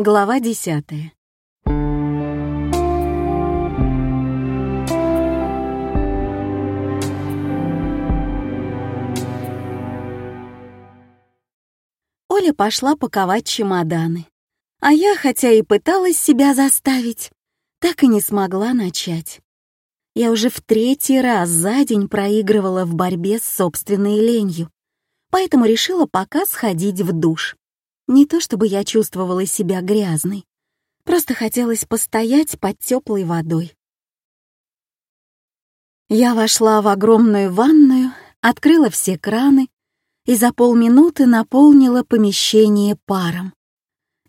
Глава десятая. Оля пошла паковать чемоданы. А я, хотя и пыталась себя заставить, так и не смогла начать. Я уже в третий раз за день проигрывала в борьбе с собственной ленью, поэтому решила пока сходить в душ. Не то чтобы я чувствовала себя грязной, просто хотелось постоять под теплой водой. Я вошла в огромную ванную, открыла все краны и за полминуты наполнила помещение паром.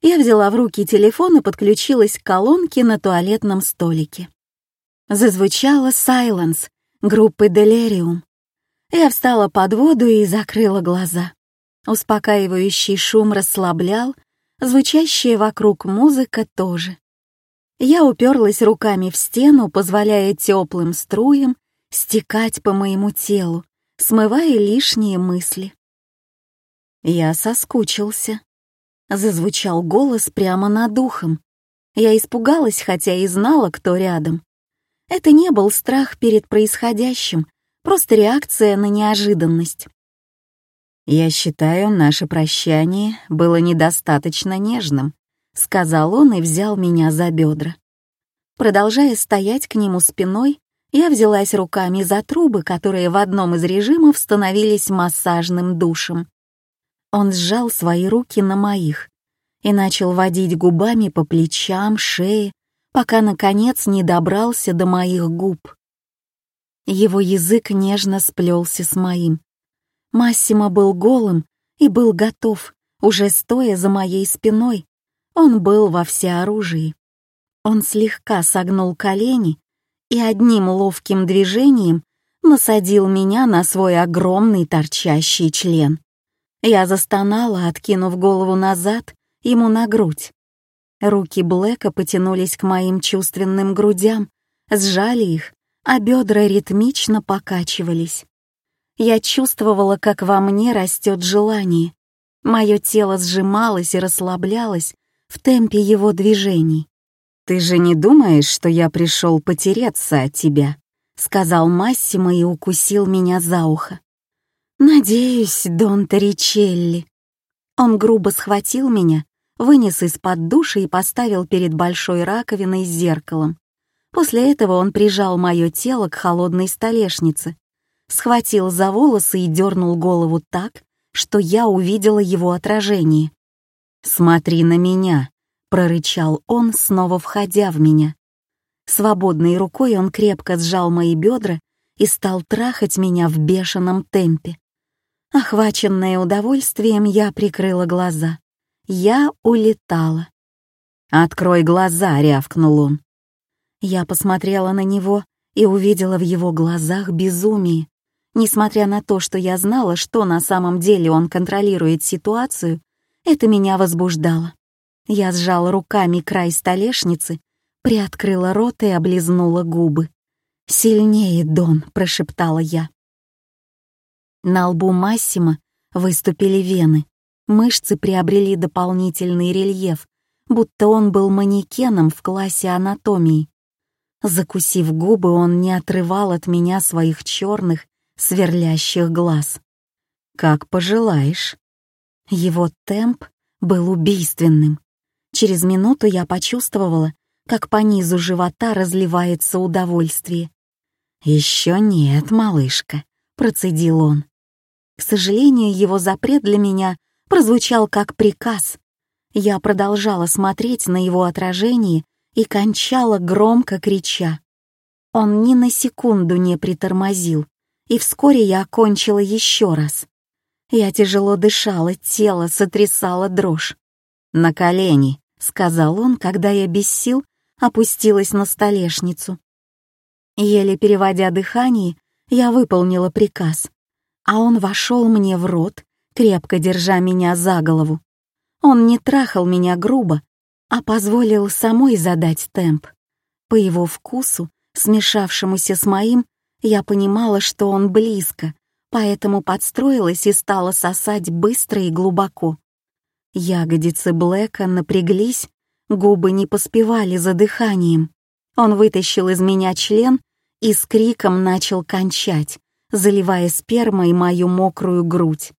Я взяла в руки телефон и подключилась к колонке на туалетном столике. Зазвучала «Silence» группы «Delirium». Я встала под воду и закрыла глаза. Успокаивающий шум расслаблял, звучащая вокруг музыка тоже. Я уперлась руками в стену, позволяя теплым струям стекать по моему телу, смывая лишние мысли. Я соскучился. Зазвучал голос прямо над духом. Я испугалась, хотя и знала, кто рядом. Это не был страх перед происходящим, просто реакция на неожиданность. «Я считаю, наше прощание было недостаточно нежным», — сказал он и взял меня за бедра. Продолжая стоять к нему спиной, я взялась руками за трубы, которые в одном из режимов становились массажным душем. Он сжал свои руки на моих и начал водить губами по плечам, шее, пока, наконец, не добрался до моих губ. Его язык нежно сплелся с моим. Массимо был голым и был готов, уже стоя за моей спиной. Он был во всеоружии. Он слегка согнул колени и одним ловким движением насадил меня на свой огромный торчащий член. Я застонала, откинув голову назад, ему на грудь. Руки Блэка потянулись к моим чувственным грудям, сжали их, а бедра ритмично покачивались. Я чувствовала, как во мне растет желание. Мое тело сжималось и расслаблялось в темпе его движений. «Ты же не думаешь, что я пришел потереться от тебя?» — сказал Массимо и укусил меня за ухо. «Надеюсь, Дон Торричелли». Он грубо схватил меня, вынес из-под душа и поставил перед большой раковиной с зеркалом. После этого он прижал мое тело к холодной столешнице, схватил за волосы и дернул голову так, что я увидела его отражение. «Смотри на меня», — прорычал он, снова входя в меня. Свободной рукой он крепко сжал мои бедра и стал трахать меня в бешеном темпе. Охваченная удовольствием, я прикрыла глаза. Я улетала. «Открой глаза!» — рявкнул он. Я посмотрела на него и увидела в его глазах безумие. Несмотря на то, что я знала, что на самом деле он контролирует ситуацию, это меня возбуждало. Я сжала руками край столешницы, приоткрыла рот и облизнула губы. «Сильнее, Дон!» — прошептала я. На лбу Массима выступили вены. Мышцы приобрели дополнительный рельеф, будто он был манекеном в классе анатомии. Закусив губы, он не отрывал от меня своих черных, сверлящих глаз. «Как пожелаешь». Его темп был убийственным. Через минуту я почувствовала, как по низу живота разливается удовольствие. «Еще нет, малышка», — процедил он. К сожалению, его запрет для меня прозвучал как приказ. Я продолжала смотреть на его отражение и кончала громко крича. Он ни на секунду не притормозил, и вскоре я окончила еще раз. Я тяжело дышала, тело сотрясало дрожь. «На колени», — сказал он, когда я без сил опустилась на столешницу. Еле переводя дыхание, я выполнила приказ а он вошел мне в рот, крепко держа меня за голову. Он не трахал меня грубо, а позволил самой задать темп. По его вкусу, смешавшемуся с моим, я понимала, что он близко, поэтому подстроилась и стала сосать быстро и глубоко. Ягодицы Блэка напряглись, Губы не поспевали за дыханием. Он вытащил из меня член и с криком начал кончать, заливая спермой мою мокрую грудь.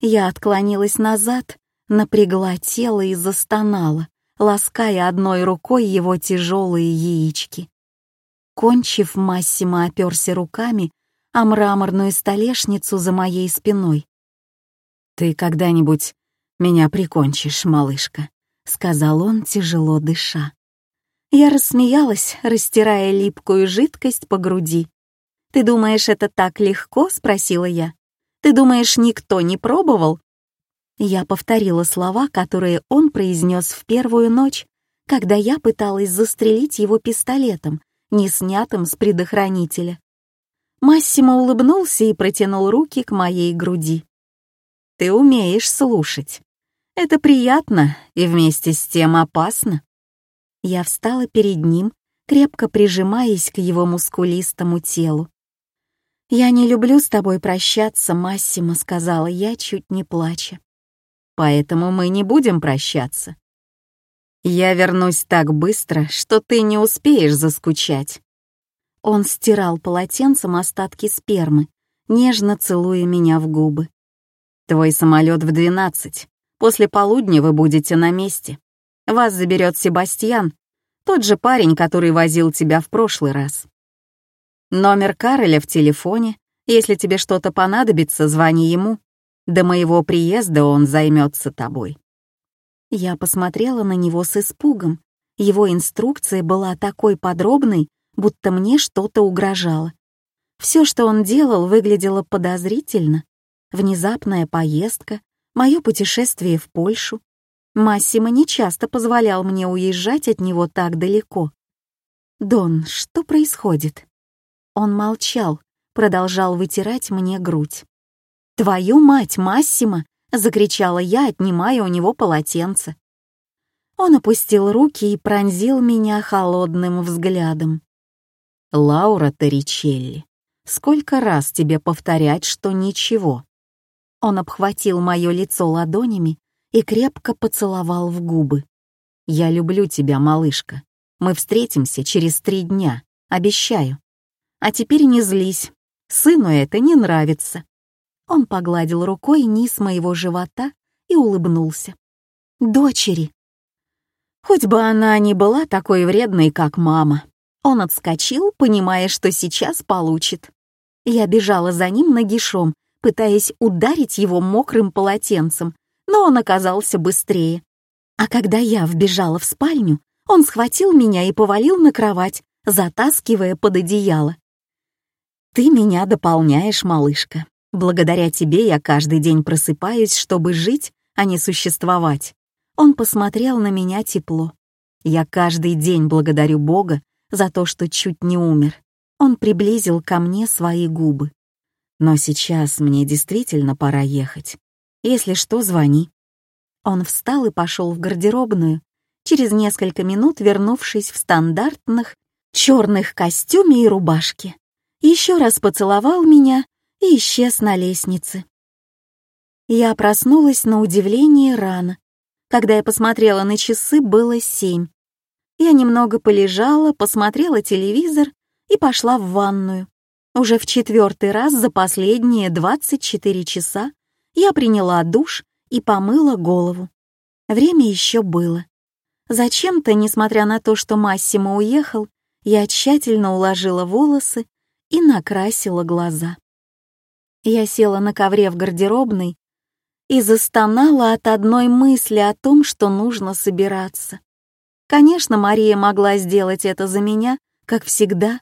Я отклонилась назад, напрягла тело и застонала, лаская одной рукой его тяжелые яички. Кончив, Массимо оперся руками о мраморную столешницу за моей спиной. «Ты когда-нибудь меня прикончишь, малышка», — сказал он, тяжело дыша. Я рассмеялась, растирая липкую жидкость по груди. «Ты думаешь, это так легко?» — спросила я. «Ты думаешь, никто не пробовал?» Я повторила слова, которые он произнес в первую ночь, когда я пыталась застрелить его пистолетом, не снятым с предохранителя. Массимо улыбнулся и протянул руки к моей груди. «Ты умеешь слушать. Это приятно и вместе с тем опасно». Я встала перед ним, крепко прижимаясь к его мускулистому телу. «Я не люблю с тобой прощаться, Массимо», — сказала я, чуть не плача. «Поэтому мы не будем прощаться. Я вернусь так быстро, что ты не успеешь заскучать». Он стирал полотенцем остатки спермы, нежно целуя меня в губы. «Твой самолет в двенадцать. После полудня вы будете на месте. Вас заберет Себастьян, тот же парень, который возил тебя в прошлый раз. Номер Кароля в телефоне. Если тебе что-то понадобится, звони ему. До моего приезда он займется тобой». Я посмотрела на него с испугом. Его инструкция была такой подробной, будто мне что-то угрожало. Все, что он делал, выглядело подозрительно. Внезапная поездка, мое путешествие в Польшу. Массимо нечасто позволял мне уезжать от него так далеко. «Дон, что происходит?» Он молчал, продолжал вытирать мне грудь. «Твою мать, Массимо!» — закричала я, отнимая у него полотенце. Он опустил руки и пронзил меня холодным взглядом. «Лаура Торричелли, сколько раз тебе повторять, что ничего?» Он обхватил мое лицо ладонями и крепко поцеловал в губы. «Я люблю тебя, малышка. Мы встретимся через три дня, обещаю. А теперь не злись. Сыну это не нравится». Он погладил рукой низ моего живота и улыбнулся. «Дочери!» Хоть бы она не была такой вредной, как мама. Он отскочил, понимая, что сейчас получит. Я бежала за ним нагишом, пытаясь ударить его мокрым полотенцем, но он оказался быстрее. А когда я вбежала в спальню, он схватил меня и повалил на кровать, затаскивая под одеяло. «Ты меня дополняешь, малышка. Благодаря тебе я каждый день просыпаюсь, чтобы жить, а не существовать». Он посмотрел на меня тепло. «Я каждый день благодарю Бога за то, что чуть не умер». Он приблизил ко мне свои губы. «Но сейчас мне действительно пора ехать. Если что, звони». Он встал и пошел в гардеробную, через несколько минут вернувшись в стандартных черных костюме и рубашке еще раз поцеловал меня и исчез на лестнице. Я проснулась на удивление рано. Когда я посмотрела на часы, было семь. Я немного полежала, посмотрела телевизор и пошла в ванную. Уже в четвертый раз за последние 24 часа я приняла душ и помыла голову. Время еще было. Зачем-то, несмотря на то, что Массимо уехал, я тщательно уложила волосы и накрасила глаза. Я села на ковре в гардеробной и застонала от одной мысли о том, что нужно собираться. Конечно, Мария могла сделать это за меня, как всегда,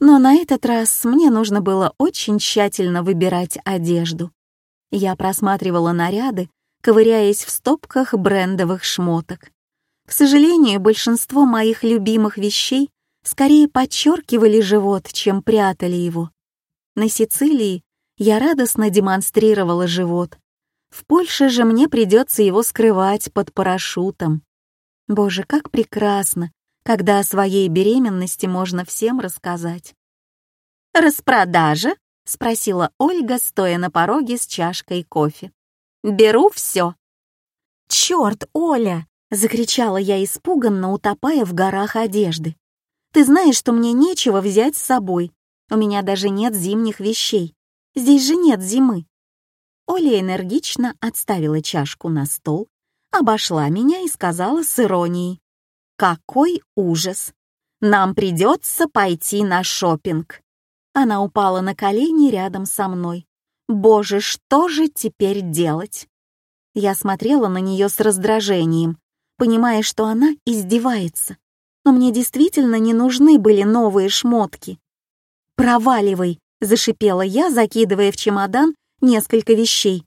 но на этот раз мне нужно было очень тщательно выбирать одежду. Я просматривала наряды, ковыряясь в стопках брендовых шмоток. К сожалению, большинство моих любимых вещей скорее подчеркивали живот, чем прятали его. На Сицилии я радостно демонстрировала живот. В Польше же мне придется его скрывать под парашютом. Боже, как прекрасно, когда о своей беременности можно всем рассказать. «Распродажа?» — спросила Ольга, стоя на пороге с чашкой кофе. «Беру все». «Черт, Оля!» Закричала я испуганно, утопая в горах одежды. «Ты знаешь, что мне нечего взять с собой. У меня даже нет зимних вещей. Здесь же нет зимы». Оля энергично отставила чашку на стол, обошла меня и сказала с иронией. «Какой ужас! Нам придется пойти на шопинг. Она упала на колени рядом со мной. «Боже, что же теперь делать?» Я смотрела на нее с раздражением, понимая, что она издевается. Но мне действительно не нужны были новые шмотки. «Проваливай!» — зашипела я, закидывая в чемодан несколько вещей.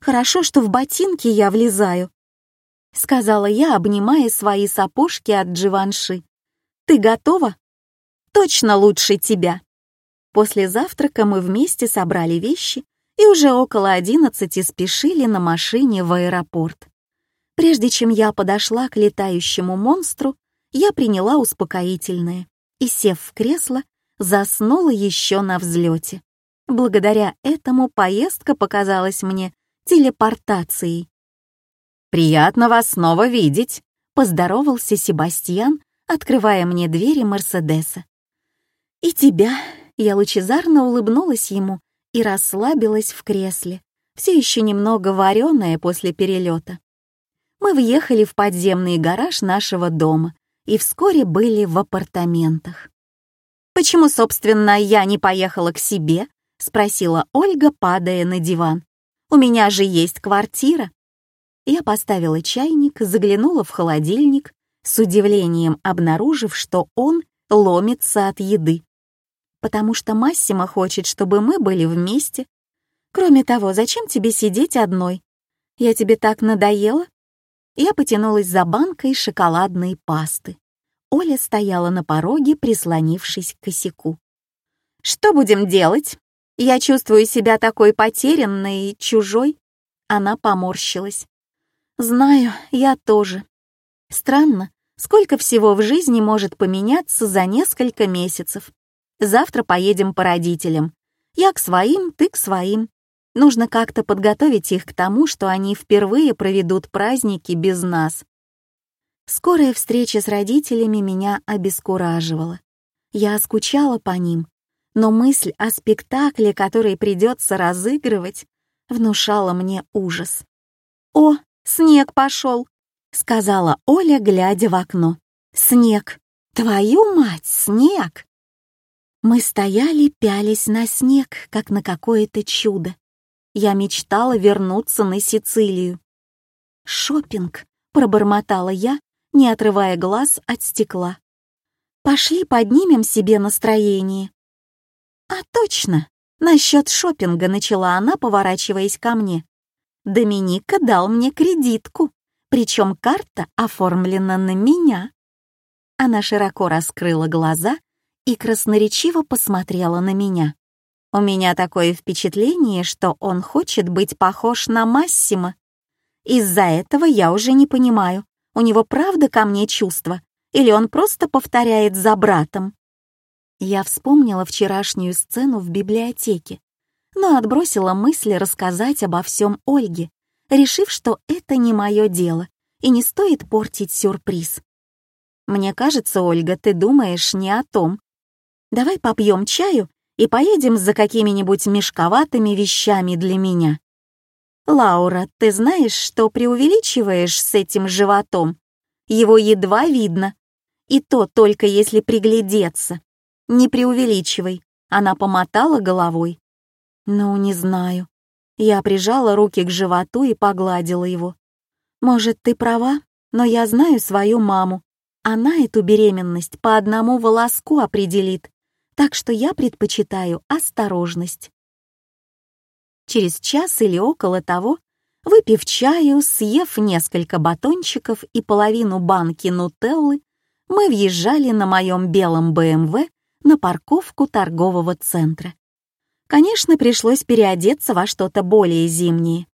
«Хорошо, что в ботинки я влезаю», — сказала я, обнимая свои сапожки от Дживанши. «Ты готова?» «Точно лучше тебя!» После завтрака мы вместе собрали вещи и уже около одиннадцати спешили на машине в аэропорт. Прежде чем я подошла к летающему монстру, я приняла успокоительное и, сев в кресло, заснула еще на взлете. Благодаря этому поездка показалась мне телепортацией. «Приятно вас снова видеть», — поздоровался Себастьян, открывая мне двери Мерседеса. «И тебя», — я лучезарно улыбнулась ему и расслабилась в кресле, все еще немного вареная после перелета. Мы въехали в подземный гараж нашего дома и вскоре были в апартаментах. «Почему, собственно, я не поехала к себе?» — спросила Ольга, падая на диван. «У меня же есть квартира». Я поставила чайник, заглянула в холодильник, с удивлением обнаружив, что он ломится от еды. Потому что Массимо хочет, чтобы мы были вместе. Кроме того, зачем тебе сидеть одной? Я тебе так надоела? Я потянулась за банкой шоколадной пасты. Оля стояла на пороге, прислонившись к косяку. «Что будем делать?» Я чувствую себя такой потерянной и чужой. Она поморщилась. Знаю, я тоже. Странно, сколько всего в жизни может поменяться за несколько месяцев. Завтра поедем по родителям. Я к своим, ты к своим. Нужно как-то подготовить их к тому, что они впервые проведут праздники без нас. Скорая встреча с родителями меня обескураживала. Я скучала по ним, но мысль о спектакле, который придется разыгрывать, внушала мне ужас. «О, снег пошел!» — сказала Оля, глядя в окно. «Снег! Твою мать, снег!» Мы стояли, пялись на снег, как на какое-то чудо. Я мечтала вернуться на Сицилию. Шопинг, пробормотала я, не отрывая глаз от стекла. «Пошли поднимем себе настроение». «А точно! Насчет шопинга начала она, поворачиваясь ко мне. Доминика дал мне кредитку, причем карта оформлена на меня». Она широко раскрыла глаза и красноречиво посмотрела на меня. У меня такое впечатление, что он хочет быть похож на Массима. Из-за этого я уже не понимаю, у него правда ко мне чувства, или он просто повторяет за братом. Я вспомнила вчерашнюю сцену в библиотеке, но отбросила мысль рассказать обо всем Ольге, решив, что это не мое дело и не стоит портить сюрприз. «Мне кажется, Ольга, ты думаешь не о том. Давай попьем чаю и поедем за какими-нибудь мешковатыми вещами для меня. Лаура, ты знаешь, что преувеличиваешь с этим животом? Его едва видно. И то только если приглядеться. Не преувеличивай. Она помотала головой. Ну, не знаю. Я прижала руки к животу и погладила его. Может, ты права, но я знаю свою маму. Она эту беременность по одному волоску определит, так что я предпочитаю осторожность. Через час или около того, выпив чаю, съев несколько батончиков и половину банки нутеллы, мы въезжали на моем белом БМВ на парковку торгового центра. Конечно, пришлось переодеться во что-то более зимнее.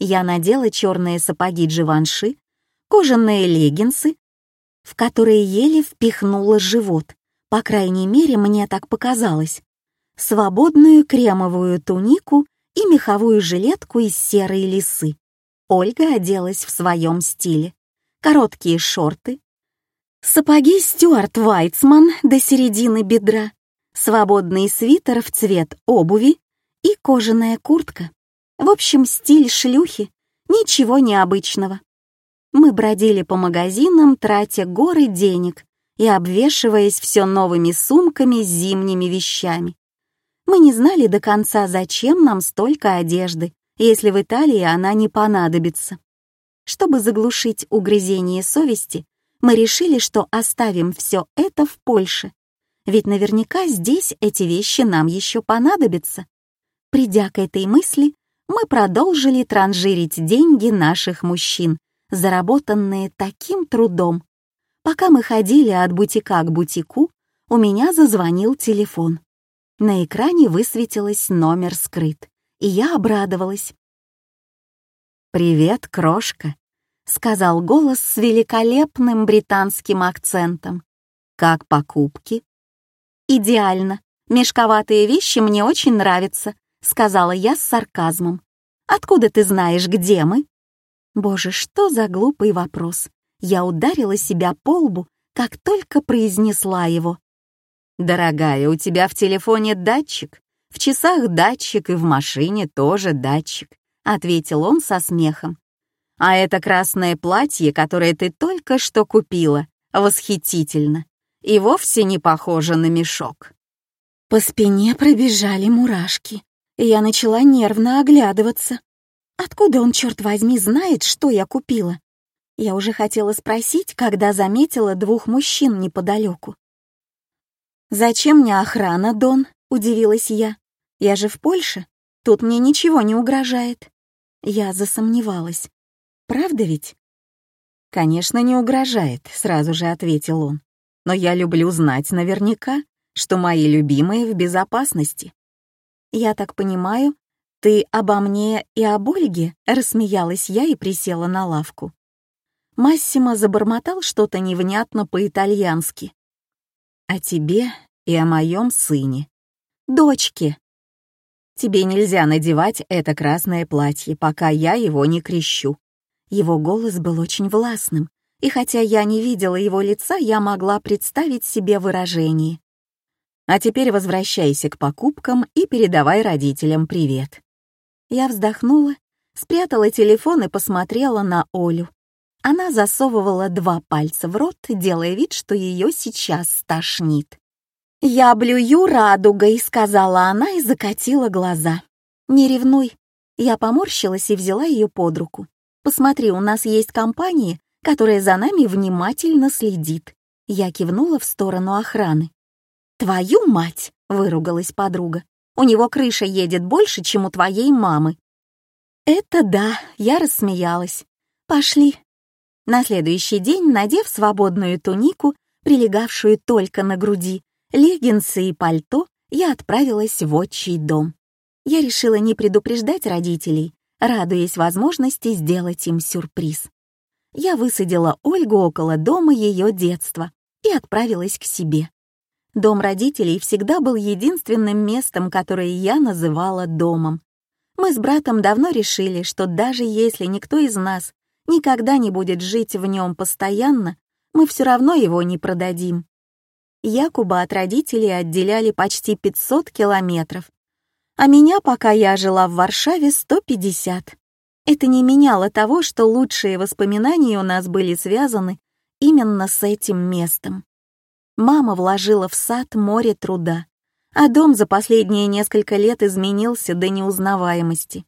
Я надела черные сапоги Дживанши, кожаные леггинсы, в которые еле впихнула живот, по крайней мере, мне так показалось, свободную кремовую тунику и меховую жилетку из серой лисы. Ольга оделась в своем стиле. короткие шорты, сапоги Стюарт Вайцман до середины бедра, свободный свитер в цвет обуви и кожаная куртка. В общем, стиль шлюхи, ничего необычного. Мы бродили по магазинам, тратя горы денег и обвешиваясь все новыми сумками с зимними вещами. Мы не знали до конца, зачем нам столько одежды, если в Италии она не понадобится. Чтобы заглушить угрызение совести, мы решили, что оставим все это в Польше, ведь наверняка здесь эти вещи нам еще понадобятся. Придя к этой мысли, мы продолжили транжирить деньги наших мужчин, заработанные таким трудом. Пока мы ходили от бутика к бутику, у меня зазвонил телефон. На экране высветилось номер скрыт, и я обрадовалась. «Привет, крошка», — сказал голос с великолепным британским акцентом. «Как покупки?» «Идеально. Мешковатые вещи мне очень нравятся», — сказала я с сарказмом. «Откуда ты знаешь, где мы?» Боже, что за глупый вопрос. Я ударила себя по лбу, как только произнесла его. «Дорогая, у тебя в телефоне датчик, в часах датчик и в машине тоже датчик», — ответил он со смехом. «А это красное платье, которое ты только что купила, восхитительно и вовсе не похоже на мешок». По спине пробежали мурашки, и я начала нервно оглядываться. Откуда он, черт возьми, знает, что я купила? Я уже хотела спросить, когда заметила двух мужчин неподалеку. «Зачем мне охрана, Дон?» — удивилась я. «Я же в Польше. Тут мне ничего не угрожает». Я засомневалась. «Правда ведь?» «Конечно, не угрожает», — сразу же ответил он. «Но я люблю знать наверняка, что мои любимые в безопасности». «Я так понимаю, «Ты обо мне и об Ольге?» — рассмеялась я и присела на лавку. Массимо забормотал что-то невнятно по-итальянски. «О тебе и о моем сыне. Дочке. Тебе нельзя надевать это красное платье, пока я его не крещу». Его голос был очень властным, и хотя я не видела его лица, я могла представить себе выражение. «А теперь возвращайся к покупкам и передавай родителям привет». Я вздохнула, спрятала телефон и посмотрела на Олю. Она засовывала два пальца в рот, делая вид, что ее сейчас стошнит. «Я блюю радугой», — сказала она и закатила глаза. «Не ревнуй». Я поморщилась и взяла ее под руку. «Посмотри, у нас есть компания, которая за нами внимательно следит». Я кивнула в сторону охраны. «Твою мать!» — выругалась подруга. У него крыша едет больше, чем у твоей мамы». «Это да», — я рассмеялась. «Пошли». На следующий день, надев свободную тунику, прилегавшую только на груди, леггинсы и пальто, я отправилась в отчий дом. Я решила не предупреждать родителей, радуясь возможности сделать им сюрприз. Я высадила Ольгу около дома ее детства и отправилась к себе. Дом родителей всегда был единственным местом, которое я называла домом. Мы с братом давно решили, что даже если никто из нас никогда не будет жить в нем постоянно, мы все равно его не продадим. Якуба от родителей отделяли почти 500 километров, а меня, пока я жила в Варшаве, 150. Это не меняло того, что лучшие воспоминания у нас были связаны именно с этим местом. Мама вложила в сад море труда, а дом за последние несколько лет изменился до неузнаваемости.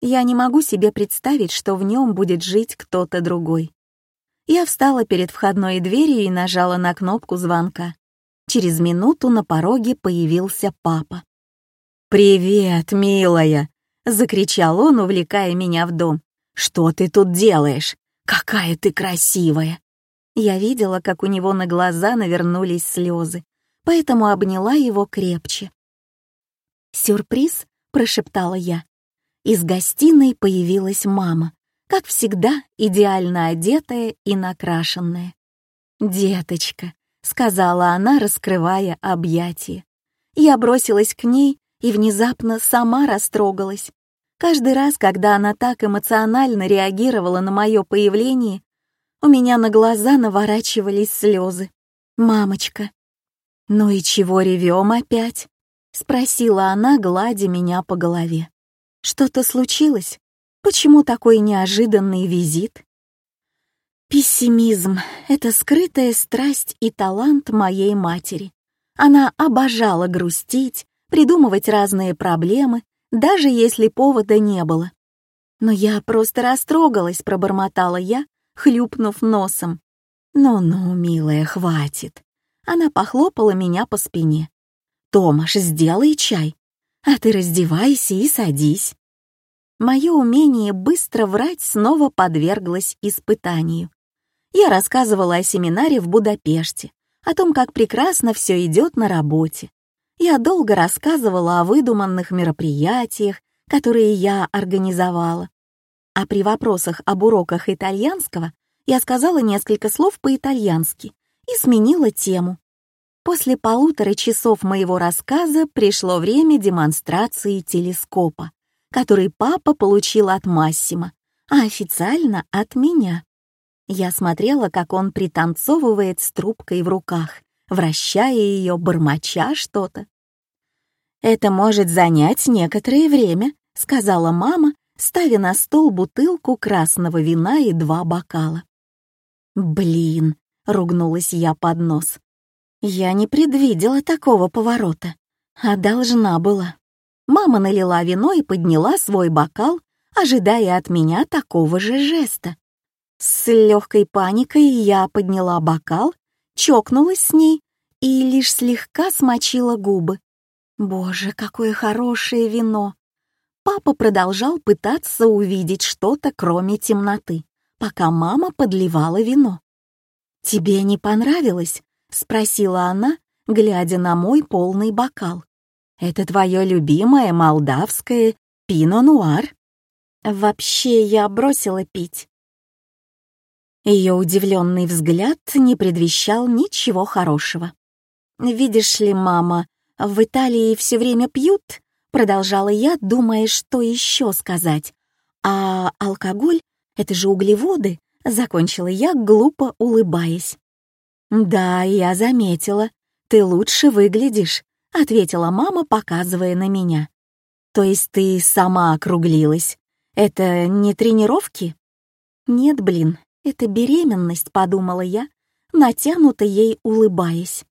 Я не могу себе представить, что в нем будет жить кто-то другой. Я встала перед входной дверью и нажала на кнопку звонка. Через минуту на пороге появился папа. «Привет, милая!» — закричал он, увлекая меня в дом. «Что ты тут делаешь? Какая ты красивая!» Я видела, как у него на глаза навернулись слезы, поэтому обняла его крепче. «Сюрприз?» — прошептала я. Из гостиной появилась мама, как всегда, идеально одетая и накрашенная. «Деточка», — сказала она, раскрывая объятия. Я бросилась к ней и внезапно сама растрогалась. Каждый раз, когда она так эмоционально реагировала на мое появление, У меня на глаза наворачивались слезы. «Мамочка!» «Ну и чего ревем опять?» — спросила она, гладя меня по голове. «Что-то случилось? Почему такой неожиданный визит?» Пессимизм — это скрытая страсть и талант моей матери. Она обожала грустить, придумывать разные проблемы, даже если повода не было. Но я просто растрогалась, пробормотала я, хлюпнув носом. «Ну-ну, милая, хватит». Она похлопала меня по спине. «Томаш, сделай чай, а ты раздевайся и садись». Мое умение быстро врать снова подверглось испытанию. Я рассказывала о семинаре в Будапеште, о том, как прекрасно все идет на работе. Я долго рассказывала о выдуманных мероприятиях, которые я организовала. А при вопросах об уроках итальянского я сказала несколько слов по-итальянски и сменила тему. После полутора часов моего рассказа пришло время демонстрации телескопа, который папа получил от Массима, а официально от меня. Я смотрела, как он пританцовывает с трубкой в руках, вращая ее, бормоча что-то. «Это может занять некоторое время», — сказала мама, ставя на стол бутылку красного вина и два бокала. «Блин», — ругнулась я под нос. «Я не предвидела такого поворота, а должна была». Мама налила вино и подняла свой бокал, ожидая от меня такого же жеста. С легкой паникой я подняла бокал, чокнулась с ней и лишь слегка смочила губы. Боже, какое хорошее вино! Папа продолжал пытаться увидеть что-то, кроме темноты, пока мама подливала вино. «Тебе не понравилось?» — спросила она, глядя на мой полный бокал. «Это твое любимое молдавское пино-нуар?» «Вообще я бросила пить. Ее удивленный взгляд не предвещал ничего хорошего. «Видишь ли, мама, в Италии все время пьют», — продолжала я, думая, что еще сказать. «А алкоголь — это же углеводы», — закончила я, глупо улыбаясь. «Да, я заметила. Ты лучше выглядишь», — ответила мама, показывая на меня. «То есть ты сама округлилась? Это не тренировки?» «Нет, блин, это беременность, подумала я, натянуто ей улыбаясь.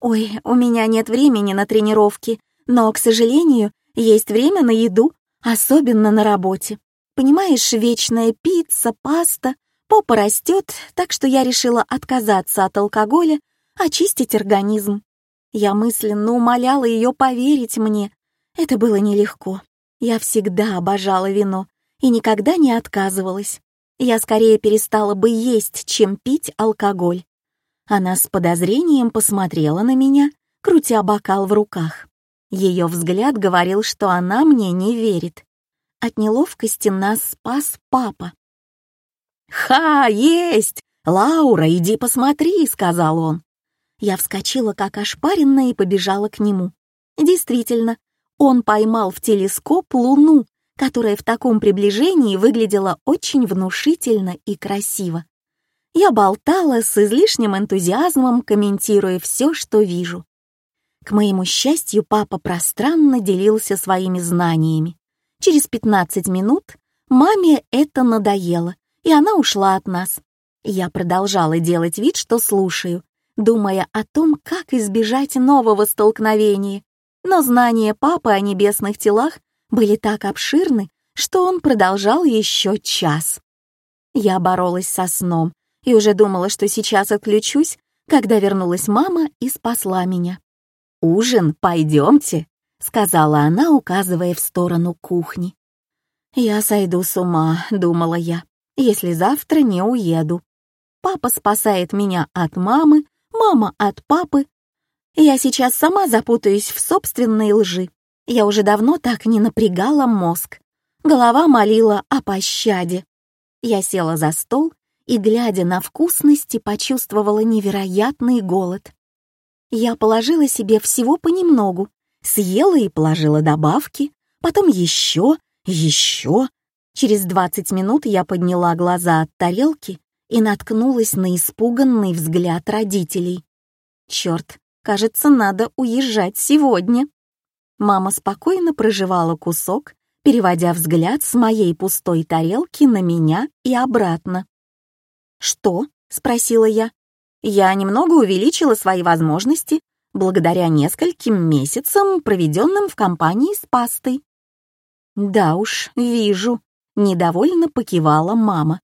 Ой, у меня нет времени на тренировки, но, к сожалению, есть время на еду, особенно на работе. Понимаешь, вечная пицца, паста, попа растет, так что я решила отказаться от алкоголя, очистить организм. Я мысленно умоляла ее поверить мне. Это было нелегко. Я всегда обожала вино и никогда не отказывалась. Я скорее перестала бы есть, чем пить алкоголь. Она с подозрением посмотрела на меня, крутя бокал в руках. Ее взгляд говорил, что она мне не верит. От неловкости нас спас папа. «Ха, есть! Лаура, иди посмотри!» — сказал он. Я вскочила как ошпаренная и побежала к нему. Действительно, он поймал в телескоп луну, которая в таком приближении выглядела очень внушительно и красиво. Я болтала с излишним энтузиазмом, комментируя все, что вижу. К моему счастью, папа пространно делился своими знаниями. Через 15 минут маме это надоело, и она ушла от нас. Я продолжала делать вид, что слушаю, думая о том, как избежать нового столкновения. Но знания папы о небесных телах были так обширны, что он продолжал еще час. Я боролась со сном и уже думала, что сейчас отключусь, когда вернулась мама и спасла меня. «Ужин, пойдемте», — сказала она, указывая в сторону кухни. «Я сойду с ума», — думала я, — «если завтра не уеду. Папа спасает меня от мамы, мама от папы. Я сейчас сама запутаюсь в собственной лжи. Я уже давно так не напрягала мозг. Голова молила о пощаде. Я села за стол и, глядя на вкусности, почувствовала невероятный голод. Я положила себе всего понемногу, съела и положила добавки, потом еще, еще. Через двадцать минут я подняла глаза от тарелки и наткнулась на испуганный взгляд родителей. Черт, кажется, надо уезжать сегодня. Мама спокойно проживала кусок, переводя взгляд с моей пустой тарелки на меня и обратно. «Что?» — спросила я. «Я немного увеличила свои возможности благодаря нескольким месяцам, проведенным в компании с пастой». «Да уж, вижу», — недовольно покивала мама.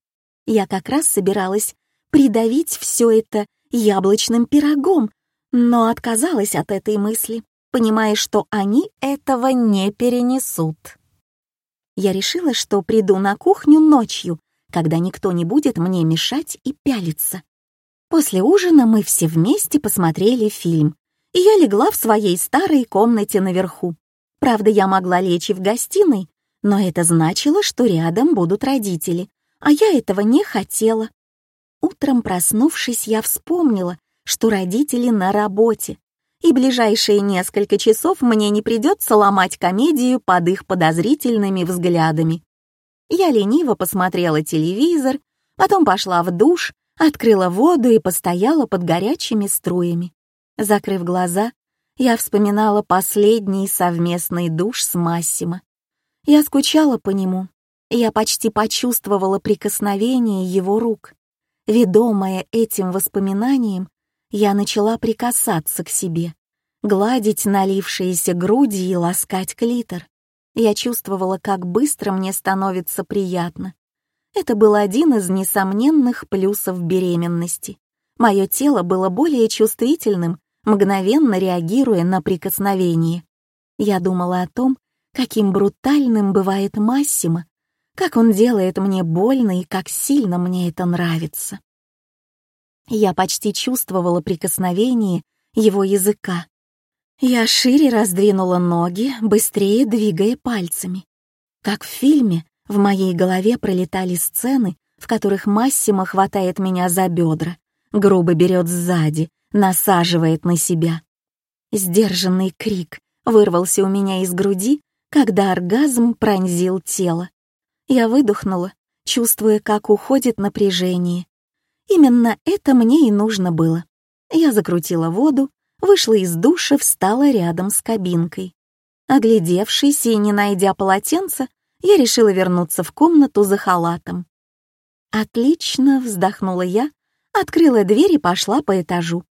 Я как раз собиралась придавить все это яблочным пирогом, но отказалась от этой мысли, понимая, что они этого не перенесут. Я решила, что приду на кухню ночью, когда никто не будет мне мешать и пялиться. После ужина мы все вместе посмотрели фильм, и я легла в своей старой комнате наверху. Правда, я могла лечь и в гостиной, но это значило, что рядом будут родители, а я этого не хотела. Утром проснувшись, я вспомнила, что родители на работе, и ближайшие несколько часов мне не придется ломать комедию под их подозрительными взглядами. Я лениво посмотрела телевизор, потом пошла в душ, открыла воду и постояла под горячими струями. Закрыв глаза, я вспоминала последний совместный душ с Массимо. Я скучала по нему, я почти почувствовала прикосновение его рук. Ведомая этим воспоминанием, я начала прикасаться к себе, гладить налившиеся груди и ласкать клитор. Я чувствовала, как быстро мне становится приятно. Это был один из несомненных плюсов беременности. Мое тело было более чувствительным, мгновенно реагируя на прикосновение. Я думала о том, каким брутальным бывает Массимо, как он делает мне больно и как сильно мне это нравится. Я почти чувствовала прикосновение его языка. Я шире раздвинула ноги, быстрее двигая пальцами. Как в фильме, в моей голове пролетали сцены, в которых Массимо хватает меня за бедра, грубо берет сзади, насаживает на себя. Сдержанный крик вырвался у меня из груди, когда оргазм пронзил тело. Я выдохнула, чувствуя, как уходит напряжение. Именно это мне и нужно было. Я закрутила воду, вышла из душа, встала рядом с кабинкой. Оглядевшись и не найдя полотенца, я решила вернуться в комнату за халатом. «Отлично!» — вздохнула я, открыла дверь и пошла по этажу.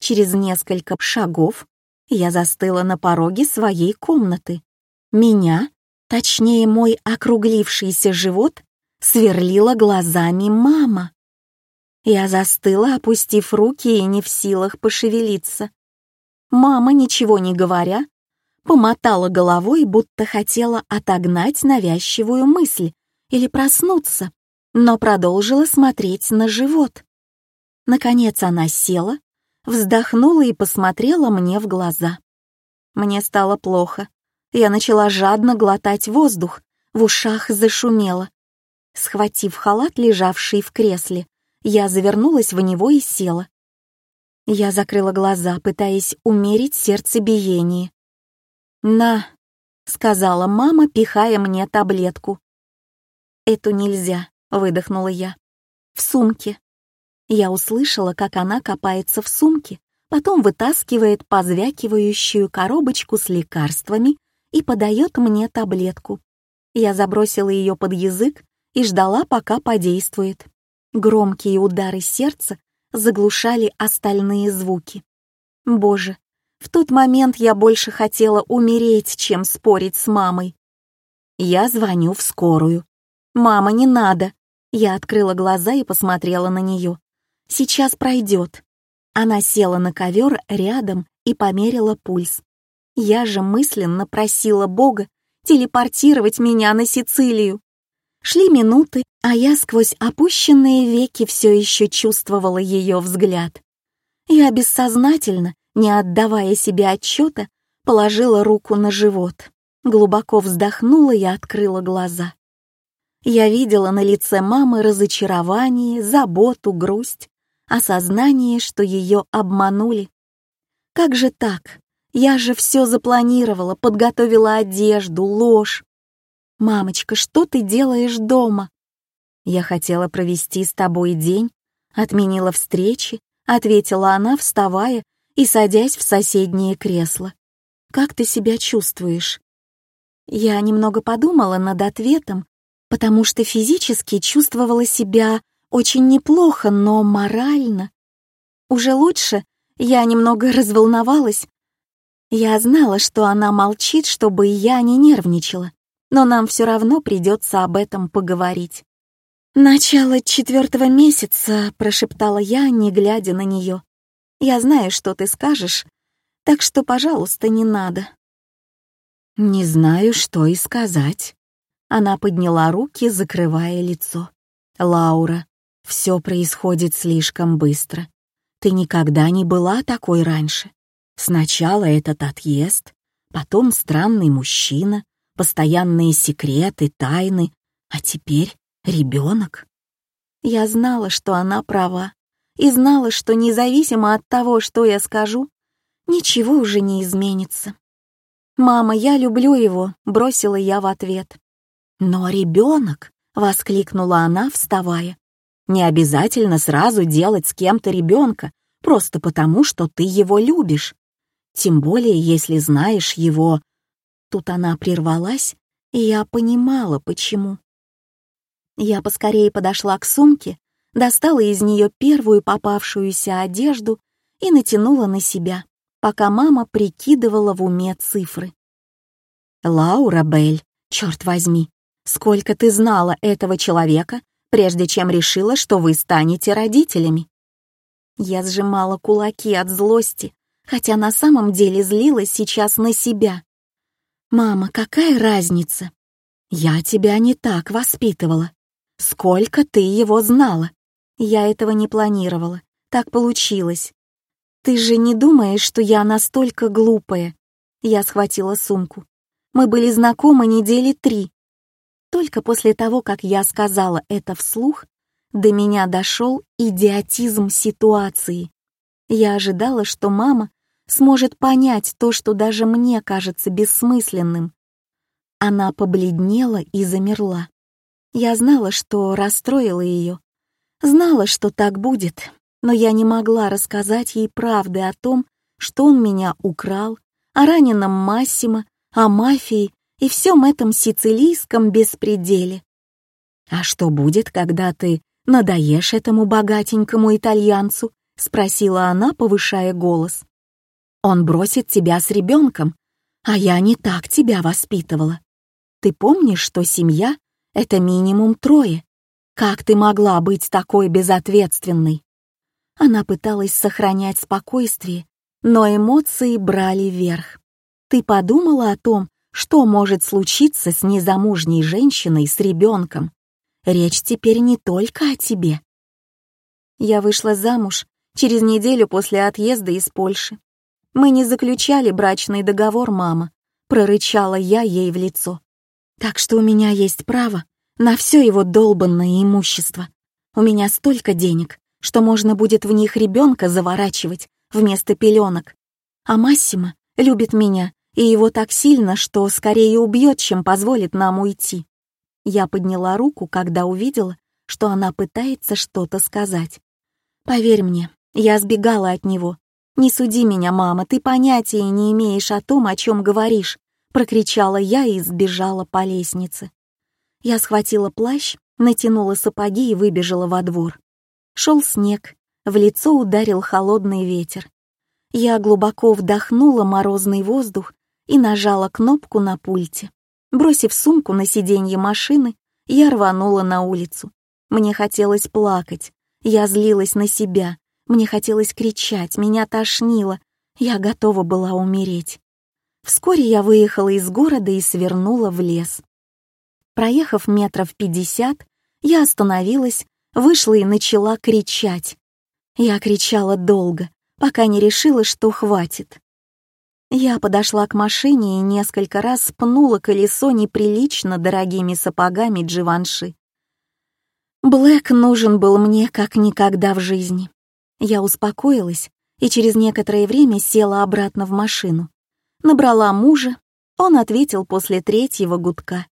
Через несколько шагов я застыла на пороге своей комнаты. Меня точнее мой округлившийся живот, сверлила глазами мама. Я застыла, опустив руки и не в силах пошевелиться. Мама, ничего не говоря, помотала головой, будто хотела отогнать навязчивую мысль или проснуться, но продолжила смотреть на живот. Наконец она села, вздохнула и посмотрела мне в глаза. Мне стало плохо. Я начала жадно глотать воздух, в ушах зашумело. Схватив халат, лежавший в кресле, я завернулась в него и села. Я закрыла глаза, пытаясь умерить сердцебиение. «На», — сказала мама, пихая мне таблетку. «Эту нельзя», — выдохнула я. «В сумке». Я услышала, как она копается в сумке, потом вытаскивает позвякивающую коробочку с лекарствами и подает мне таблетку. Я забросила ее под язык и ждала, пока подействует. Громкие удары сердца заглушали остальные звуки. Боже, в тот момент я больше хотела умереть, чем спорить с мамой. Я звоню в скорую. «Мама, не надо!» Я открыла глаза и посмотрела на нее. «Сейчас пройдет». Она села на ковер рядом и померила пульс. Я же мысленно просила Бога телепортировать меня на Сицилию. Шли минуты, а я сквозь опущенные веки все еще чувствовала ее взгляд. Я бессознательно, не отдавая себе отчета, положила руку на живот, глубоко вздохнула и открыла глаза. Я видела на лице мамы разочарование, заботу, грусть, осознание, что ее обманули. Как же так? Я же все запланировала, подготовила одежду, ложь. «Мамочка, что ты делаешь дома?» «Я хотела провести с тобой день, отменила встречи», — ответила она, вставая и садясь в соседнее кресло. «Как ты себя чувствуешь?» Я немного подумала над ответом, потому что физически чувствовала себя очень неплохо, но морально. Уже лучше я немного разволновалась. Я знала, что она молчит, чтобы я не нервничала, но нам все равно придется об этом поговорить. «Начало четвертого месяца», — прошептала я, не глядя на нее. «Я знаю, что ты скажешь, так что, пожалуйста, не надо». «Не знаю, что и сказать». Она подняла руки, закрывая лицо. «Лаура, все происходит слишком быстро. Ты никогда не была такой раньше. Сначала этот отъезд, потом странный мужчина, постоянные секреты, тайны, а теперь ребенок. Я знала, что она права, и знала, что независимо от того, что я скажу, ничего уже не изменится. «Мама, я люблю его», — бросила я в ответ. «Но ребенок!» — воскликнула она, вставая. «Не обязательно сразу делать с кем-то ребенка, просто потому, что ты его любишь. Тем более, если знаешь его...» Тут она прервалась, и я понимала, почему. Я поскорее подошла к сумке, достала из нее первую попавшуюся одежду и натянула на себя, пока мама прикидывала в уме цифры. «Лаура Белль, черт возьми, сколько ты знала этого человека, прежде чем решила, что вы станете родителями?» Я сжимала кулаки от злости, хотя на самом деле злилась сейчас на себя. «Мама, какая разница? Я тебя не так воспитывала. Сколько ты его знала?» Я этого не планировала. Так получилось. «Ты же не думаешь, что я настолько глупая?» Я схватила сумку. «Мы были знакомы недели три». Только после того, как я сказала это вслух, до меня дошел идиотизм ситуации. Я ожидала, что мама сможет понять то, что даже мне кажется бессмысленным. Она побледнела и замерла. Я знала, что расстроила ее. Знала, что так будет, но я не могла рассказать ей правды о том, что он меня украл, о раненом Массимо, о мафии и всем этом сицилийском беспределе. «А что будет, когда ты надоешь этому богатенькому итальянцу?» — спросила она, повышая голос. «Он бросит тебя с ребенком, а я не так тебя воспитывала. Ты помнишь, что семья это минимум трое. Как ты могла быть такой безответственной? Она пыталась сохранять спокойствие, но эмоции брали верх. Ты подумала о том, что может случиться с незамужней женщиной с ребенком? Речь теперь не только о тебе. Я вышла замуж через неделю после отъезда из Польши. Мы не заключали брачный договор, мама, прорычала я ей в лицо. Так что у меня есть право на все его долбанное имущество. У меня столько денег, что можно будет в них ребенка заворачивать вместо пеленок. А Массимо любит меня, и его так сильно, что скорее убьет, чем позволит нам уйти. Я подняла руку, когда увидела, что она пытается что-то сказать. Поверь мне, я сбегала от него. Не суди меня, мама, ты понятия не имеешь о том, о чем говоришь прокричала я и сбежала по лестнице. Я схватила плащ, натянула сапоги и выбежала во двор. Шел снег, в лицо ударил холодный ветер. Я глубоко вдохнула морозный воздух и нажала кнопку на пульте. Бросив сумку на сиденье машины, я рванула на улицу. Мне хотелось плакать, я злилась на себя, мне хотелось кричать, меня тошнило, я готова была умереть. Вскоре я выехала из города и свернула в лес. Проехав метров пятьдесят, я остановилась, вышла и начала кричать. Я кричала долго, пока не решила, что хватит. Я подошла к машине и несколько раз пнула колесо неприлично дорогими сапогами Дживанши. Блэк нужен был мне как никогда в жизни. Я успокоилась и через некоторое время села обратно в машину. Набрала мужа, он ответил после третьего гудка.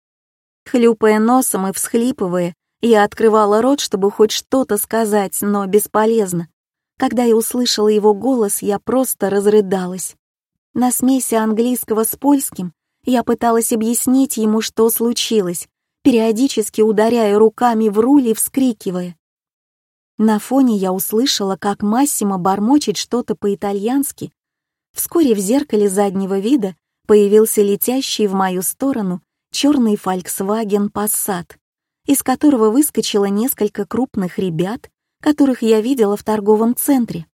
Хлюпая носом и всхлипывая, Я открывала рот, чтобы хоть что-то сказать, но бесполезно. Когда я услышала его голос, я просто разрыдалась. На смеси английского с польским я пыталась объяснить ему, что случилось, периодически ударяя руками в руль и вскрикивая. На фоне я услышала, как Массимо бормочет что-то по-итальянски. Вскоре в зеркале заднего вида появился летящий в мою сторону черный Volkswagen Passat, из которого выскочило несколько крупных ребят, которых я видела в торговом центре.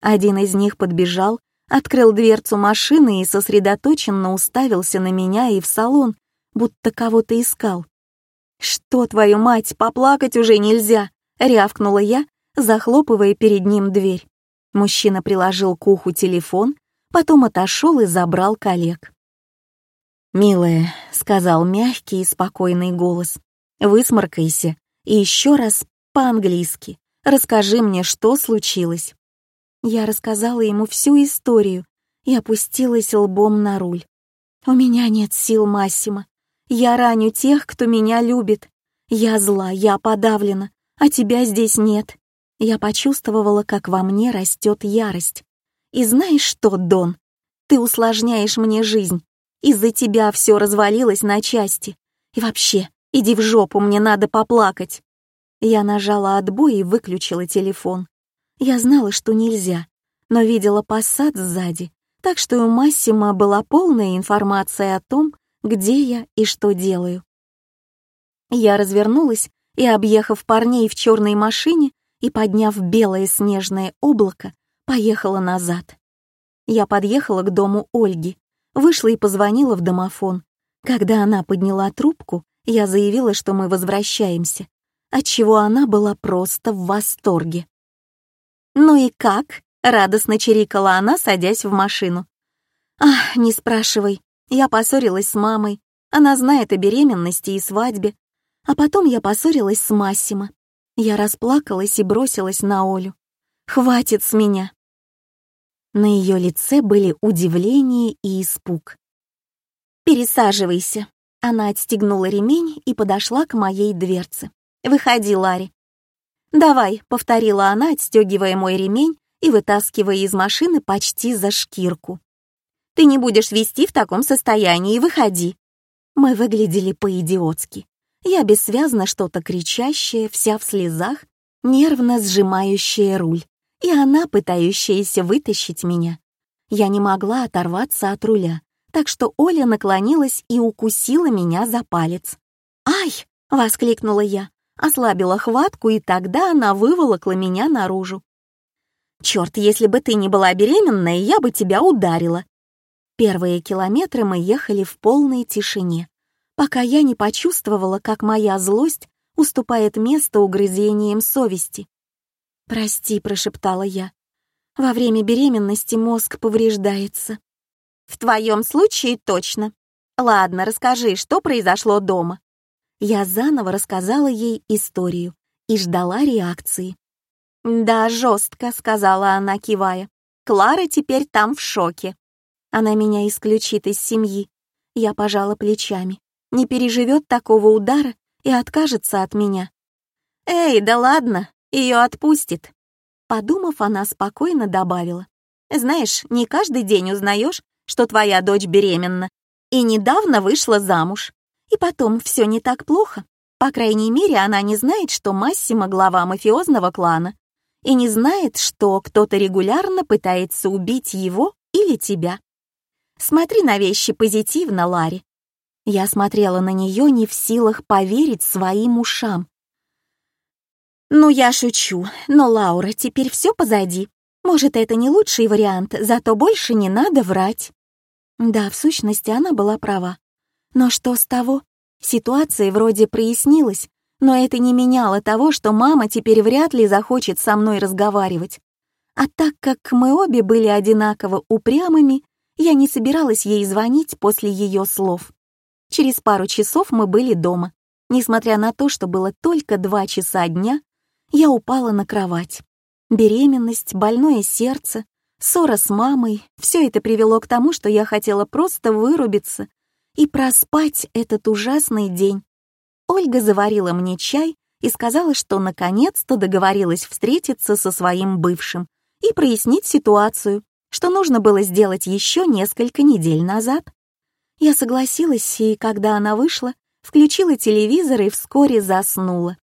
Один из них подбежал, открыл дверцу машины и сосредоточенно уставился на меня и в салон, будто кого-то искал. «Что, твою мать, поплакать уже нельзя!» — рявкнула я, захлопывая перед ним дверь. Мужчина приложил к уху телефон, потом отошел и забрал коллег. «Милая», — сказал мягкий и спокойный голос, — «высморкайся и еще раз по-английски расскажи мне, что случилось». Я рассказала ему всю историю и опустилась лбом на руль. «У меня нет сил, Массима. Я раню тех, кто меня любит. Я зла, я подавлена, а тебя здесь нет». Я почувствовала, как во мне растет ярость. «И знаешь что, Дон? Ты усложняешь мне жизнь. Из-за тебя все развалилось на части. И вообще, иди в жопу, мне надо поплакать». Я нажала отбой и выключила телефон. Я знала, что нельзя, но видела посад сзади, так что у Массима была полная информация о том, где я и что делаю. Я развернулась и, объехав парней в черной машине и подняв белое снежное облако, поехала назад. Я подъехала к дому Ольги, вышла и позвонила в домофон. Когда она подняла трубку, я заявила, что мы возвращаемся, отчего она была просто в восторге. «Ну и как?» — радостно чирикала она, садясь в машину. «Ах, не спрашивай. Я поссорилась с мамой. Она знает о беременности и свадьбе. А потом я поссорилась с Массимо. Я расплакалась и бросилась на Олю. «Хватит с меня!» На ее лице были удивление и испуг. «Пересаживайся». Она отстегнула ремень и подошла к моей дверце. «Выходи, Ларри. «Давай», — повторила она, отстегивая мой ремень и вытаскивая из машины почти за шкирку. «Ты не будешь вести в таком состоянии, выходи». Мы выглядели по-идиотски. Я бессвязно что-то кричащее, вся в слезах, нервно сжимающая руль, и она, пытающаяся вытащить меня. Я не могла оторваться от руля, так что Оля наклонилась и укусила меня за палец. «Ай!» — воскликнула я ослабила хватку, и тогда она выволокла меня наружу. «Черт, если бы ты не была беременной, я бы тебя ударила». Первые километры мы ехали в полной тишине, пока я не почувствовала, как моя злость уступает место угрызениям совести. «Прости», — прошептала я. «Во время беременности мозг повреждается». «В твоем случае точно. Ладно, расскажи, что произошло дома». Я заново рассказала ей историю и ждала реакции. «Да, жестко», — сказала она, кивая. «Клара теперь там в шоке. Она меня исключит из семьи». Я пожала плечами. Не переживет такого удара и откажется от меня. «Эй, да ладно, ее отпустит». Подумав, она спокойно добавила. «Знаешь, не каждый день узнаешь, что твоя дочь беременна, и недавно вышла замуж. И потом, все не так плохо. По крайней мере, она не знает, что Массимо — глава мафиозного клана, и не знает, что кто-то регулярно пытается убить его или тебя. Смотри на вещи позитивно, Ларри. Я смотрела на нее не в силах поверить своим ушам. «Ну, я шучу, но, Лаура, теперь все позади. Может, это не лучший вариант, зато больше не надо врать». Да, в сущности, она была права. Но что с того? Ситуация вроде прояснилась, но это не меняло того, что мама теперь вряд ли захочет со мной разговаривать. А так как мы обе были одинаково упрямыми, я не собиралась ей звонить после ее слов. Через пару часов мы были дома. Несмотря на то, что было только два часа дня, я упала на кровать. Беременность, больное сердце, ссора с мамой — все это привело к тому, что я хотела просто вырубиться и проспать этот ужасный день. Ольга заварила мне чай и сказала, что наконец-то договорилась встретиться со своим бывшим и прояснить ситуацию, что нужно было сделать еще несколько недель назад. Я согласилась, и когда она вышла, включила телевизор и вскоре заснула.